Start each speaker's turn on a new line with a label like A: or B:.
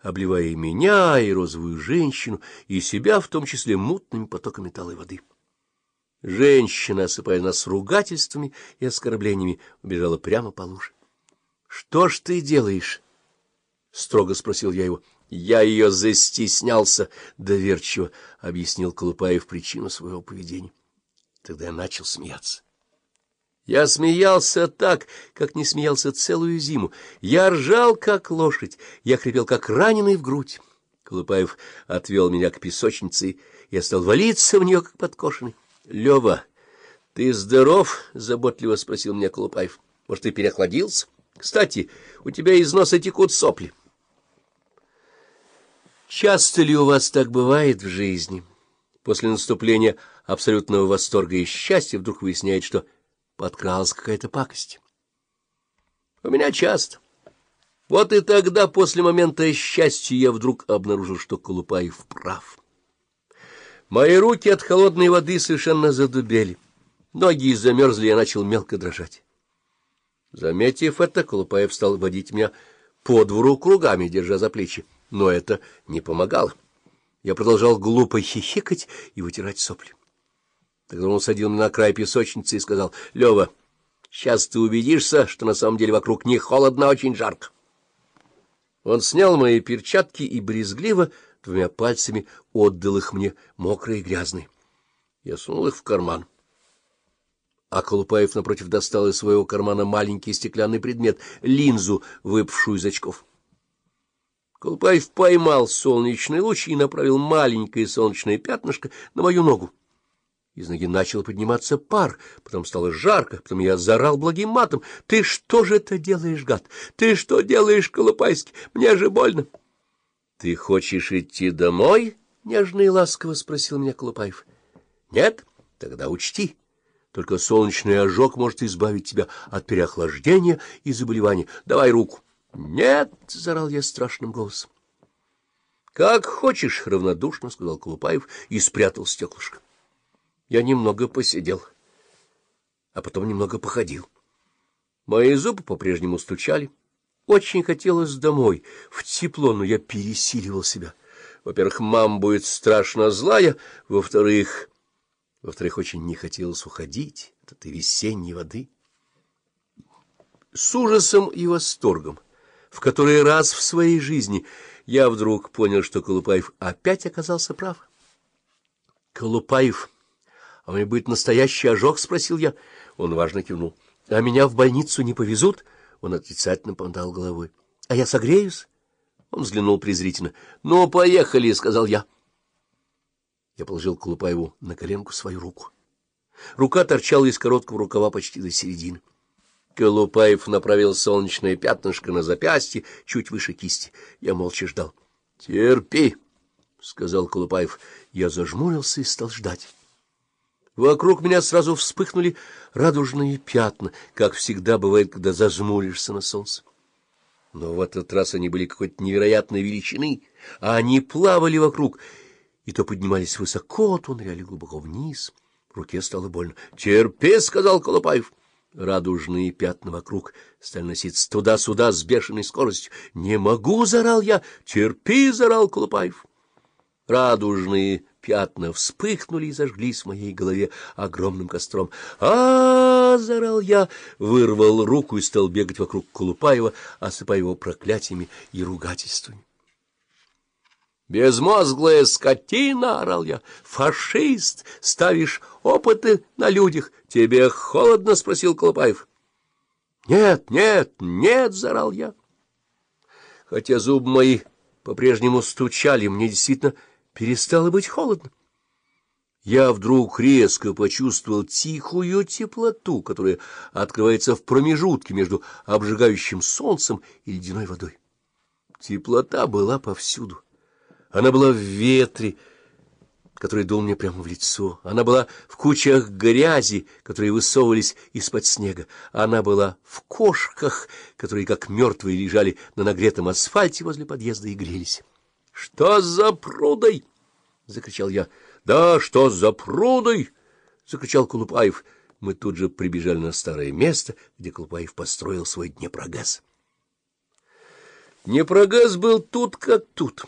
A: обливая и меня, и розовую женщину, и себя, в том числе мутными потоками талой воды. Женщина, осыпая нас ругательствами и оскорблениями, убежала прямо по луже. — Что ж ты делаешь? — строго спросил я его. — Я ее застеснялся, — доверчиво объяснил Колупаев причину своего поведения. Тогда я начал смеяться. Я смеялся так, как не смеялся целую зиму. Я ржал, как лошадь, я хрипел, как раненый в грудь. Колупаев отвел меня к песочнице, и я стал валиться в нее, как подкошенный. — Лева, ты здоров? — заботливо спросил меня Колупаев. — Может, ты переохладился? Кстати, у тебя из носа текут сопли. Часто ли у вас так бывает в жизни? После наступления абсолютного восторга и счастья вдруг выясняет, что подкралась какая-то пакость. У меня часто. Вот и тогда, после момента счастья, я вдруг обнаружил, что Колупаев прав. Мои руки от холодной воды совершенно задубели. Ноги замерзли, я начал мелко дрожать. Заметив это, Колупаев стал водить меня по двору кругами, держа за плечи. Но это не помогало. Я продолжал глупо хихикать и вытирать сопли. Тогда он садил меня на край песочницы и сказал, — Лева, сейчас ты убедишься, что на самом деле вокруг не холодно, а очень жарко. Он снял мои перчатки и брезгливо двумя пальцами отдал их мне, мокрые и грязные. Я сунул их в карман. А Колупаев, напротив, достал из своего кармана маленький стеклянный предмет — линзу, выпавшую из очков. Колупаев поймал солнечный луч и направил маленькое солнечное пятнышко на мою ногу. Из ноги начал подниматься пар, потом стало жарко, потом я заорал благим матом. — Ты что же это делаешь, гад? Ты что делаешь, Колупайский? Мне же больно. — Ты хочешь идти домой? — нежно и ласково спросил меня Колупаев. — Нет? Тогда учти. Только солнечный ожог может избавить тебя от переохлаждения и заболевания. Давай руку. — Нет! — заорал я страшным голосом. — Как хочешь, — равнодушно сказал Колупаев и спрятал стеклышко. Я немного посидел, а потом немного походил. Мои зубы по-прежнему стучали. Очень хотелось домой, в тепло, но я пересиливал себя. Во-первых, мама будет страшно злая, во-вторых... Во-вторых, очень не хотелось уходить от этой весенней воды. С ужасом и восторгом, в который раз в своей жизни, я вдруг понял, что Колупаев опять оказался прав. Колупаев... — А мне будет настоящий ожог? — спросил я. Он важно кивнул. — А меня в больницу не повезут? Он отрицательно помотал головой. — А я согреюсь? Он взглянул презрительно. — Ну, поехали, — сказал я. Я положил Колупаеву на коленку свою руку. Рука торчала из короткого рукава почти до середины. Колупаев направил солнечное пятнышко на запястье, чуть выше кисти. Я молча ждал. — Терпи, — сказал Колупаев. Я зажмурился и стал ждать. Вокруг меня сразу вспыхнули радужные пятна, как всегда бывает, когда зажмуришься на солнце. Но в этот раз они были какой-то невероятной величины, а они плавали вокруг, и то поднимались высоко, то ныряли глубоко вниз. В руке стало больно. — Терпи, — сказал Колупаев. Радужные пятна вокруг стали носиться туда-сюда с бешеной скоростью. — Не могу, — зарал я. — Терпи, — зарал Колупаев. Радужные пятна вспыхнули и зажглись в моей голове огромным костром. а, зарал я, вырвал руку и стал бегать вокруг Колупаева, осыпая его проклятиями и ругательствами. «Безмозглая скотина!» — орал я. «Фашист! Ставишь опыты на людях! Тебе холодно?» — спросил Колупаев. «Нет, нет, нет!» — зарал я. Хотя зубы мои по-прежнему стучали, мне действительно перестало быть холодно. Я вдруг резко почувствовал тихую теплоту, которая открывается в промежутке между обжигающим солнцем и ледяной водой. Теплота была повсюду. Она была в ветре, который дул мне прямо в лицо. Она была в кучах грязи, которые высовывались из-под снега. Она была в кошках, которые, как мертвые, лежали на нагретом асфальте возле подъезда и грелись. — Что за прудой? — закричал я. — Да, что за прудой? — закричал Колупаев. Мы тут же прибежали на старое место, где Колупаев построил свой Днепрогаз. Непрогаз был тут как тут.